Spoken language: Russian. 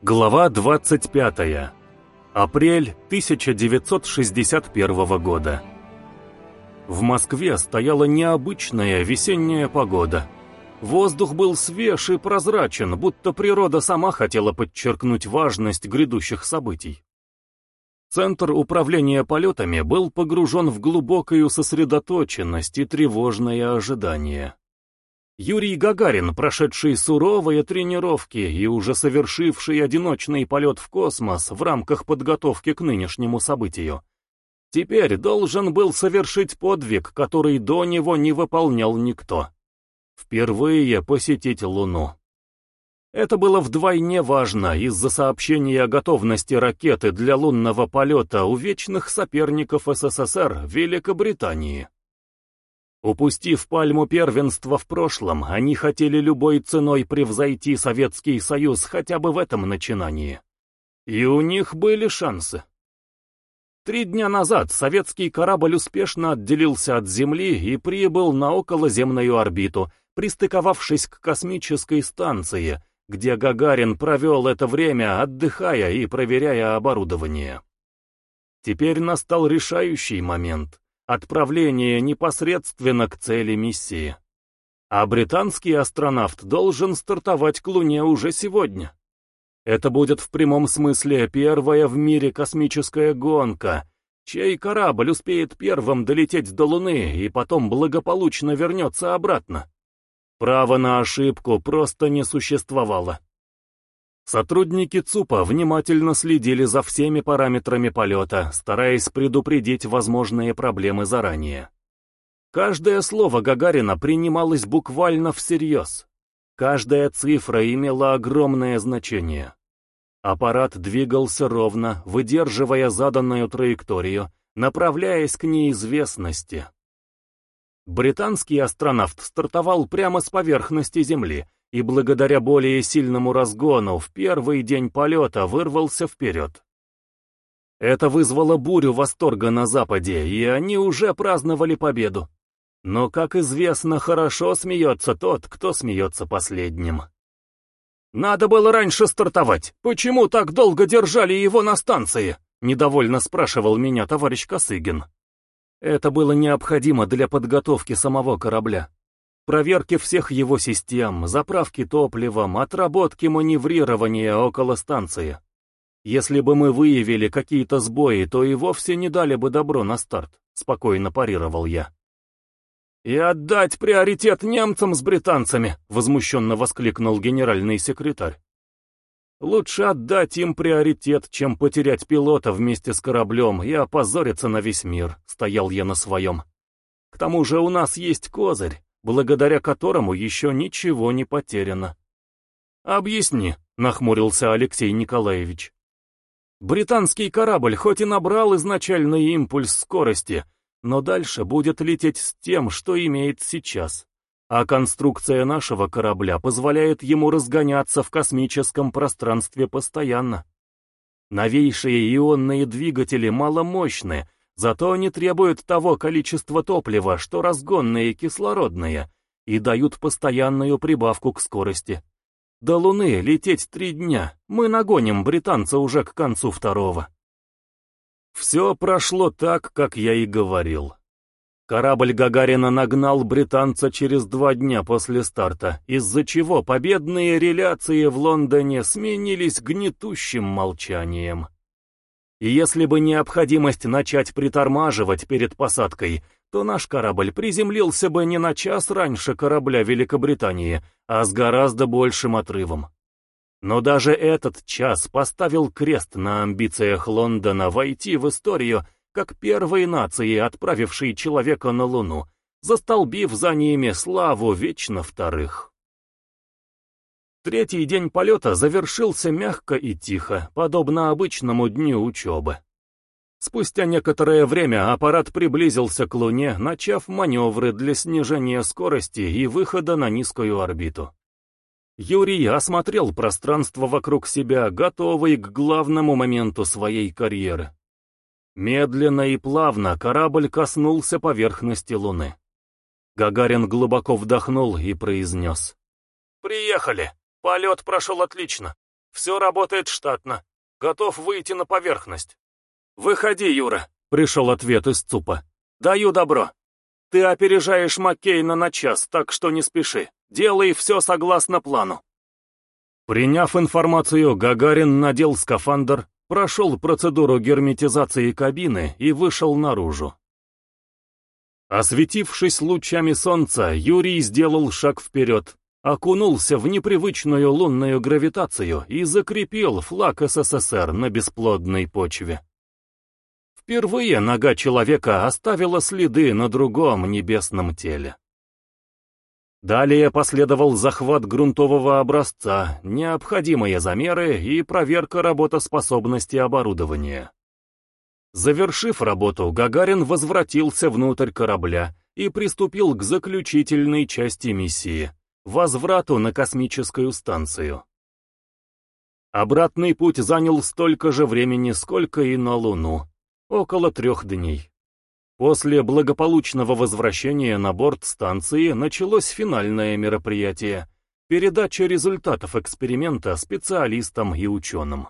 Глава 25. Апрель 1961 года. В Москве стояла необычная весенняя погода. Воздух был свеж и прозрачен, будто природа сама хотела подчеркнуть важность грядущих событий. Центр управления полетами был погружен в глубокую сосредоточенность и тревожное ожидание. Юрий Гагарин, прошедший суровые тренировки и уже совершивший одиночный полет в космос в рамках подготовки к нынешнему событию, теперь должен был совершить подвиг, который до него не выполнял никто. Впервые посетить Луну. Это было вдвойне важно из-за сообщения о готовности ракеты для лунного полета у вечных соперников СССР Великобритании. Упустив пальму первенства в прошлом, они хотели любой ценой превзойти Советский Союз хотя бы в этом начинании. И у них были шансы. Три дня назад советский корабль успешно отделился от Земли и прибыл на околоземную орбиту, пристыковавшись к космической станции, где Гагарин провел это время, отдыхая и проверяя оборудование. Теперь настал решающий момент — отправление непосредственно к цели миссии. А британский астронавт должен стартовать к Луне уже сегодня. Это будет в прямом смысле первая в мире космическая гонка, чей корабль успеет первым долететь до Луны и потом благополучно вернется обратно. Права на ошибку просто не существовало. Сотрудники ЦУПа внимательно следили за всеми параметрами полета, стараясь предупредить возможные проблемы заранее. Каждое слово Гагарина принималось буквально всерьез. Каждая цифра имела огромное значение. Аппарат двигался ровно, выдерживая заданную траекторию, направляясь к неизвестности. Британский астронавт стартовал прямо с поверхности Земли, и благодаря более сильному разгону в первый день полета вырвался вперед. Это вызвало бурю восторга на Западе, и они уже праздновали победу. Но, как известно, хорошо смеется тот, кто смеется последним. «Надо было раньше стартовать. Почему так долго держали его на станции?» — недовольно спрашивал меня товарищ Косыгин. Это было необходимо для подготовки самого корабля проверки всех его систем, заправки топливом, отработки маневрирования около станции. Если бы мы выявили какие-то сбои, то и вовсе не дали бы добро на старт, спокойно парировал я. «И отдать приоритет немцам с британцами!» — возмущенно воскликнул генеральный секретарь. «Лучше отдать им приоритет, чем потерять пилота вместе с кораблем и опозориться на весь мир», — стоял я на своем. «К тому же у нас есть козырь благодаря которому еще ничего не потеряно. «Объясни», — нахмурился Алексей Николаевич. «Британский корабль хоть и набрал изначальный импульс скорости, но дальше будет лететь с тем, что имеет сейчас. А конструкция нашего корабля позволяет ему разгоняться в космическом пространстве постоянно. Новейшие ионные двигатели маломощны, Зато они требуют того количества топлива, что разгонные кислородные, и дают постоянную прибавку к скорости. До Луны лететь три дня, мы нагоним британца уже к концу второго. Все прошло так, как я и говорил. Корабль Гагарина нагнал британца через два дня после старта, из-за чего победные реляции в Лондоне сменились гнетущим молчанием. И если бы необходимость начать притормаживать перед посадкой, то наш корабль приземлился бы не на час раньше корабля Великобритании, а с гораздо большим отрывом. Но даже этот час поставил крест на амбициях Лондона войти в историю как первой нации, отправившей человека на Луну, застолбив за ними славу вечно вторых. Третий день полета завершился мягко и тихо, подобно обычному дню учебы. Спустя некоторое время аппарат приблизился к Луне, начав маневры для снижения скорости и выхода на низкую орбиту. Юрий осмотрел пространство вокруг себя, готовый к главному моменту своей карьеры. Медленно и плавно корабль коснулся поверхности Луны. Гагарин глубоко вдохнул и произнес. «Приехали!» Полет прошел отлично. Все работает штатно. Готов выйти на поверхность. Выходи, Юра, пришел ответ из ЦУПа. Даю добро. Ты опережаешь Маккейна на час, так что не спеши. Делай все согласно плану. Приняв информацию, Гагарин надел скафандр, прошел процедуру герметизации кабины и вышел наружу. Осветившись лучами солнца, Юрий сделал шаг вперед, окунулся в непривычную лунную гравитацию и закрепил флаг СССР на бесплодной почве. Впервые нога человека оставила следы на другом небесном теле. Далее последовал захват грунтового образца, необходимые замеры и проверка работоспособности оборудования. Завершив работу, Гагарин возвратился внутрь корабля и приступил к заключительной части миссии — возврату на космическую станцию. Обратный путь занял столько же времени, сколько и на Луну — около трех дней. После благополучного возвращения на борт станции началось финальное мероприятие — передача результатов эксперимента специалистам и ученым.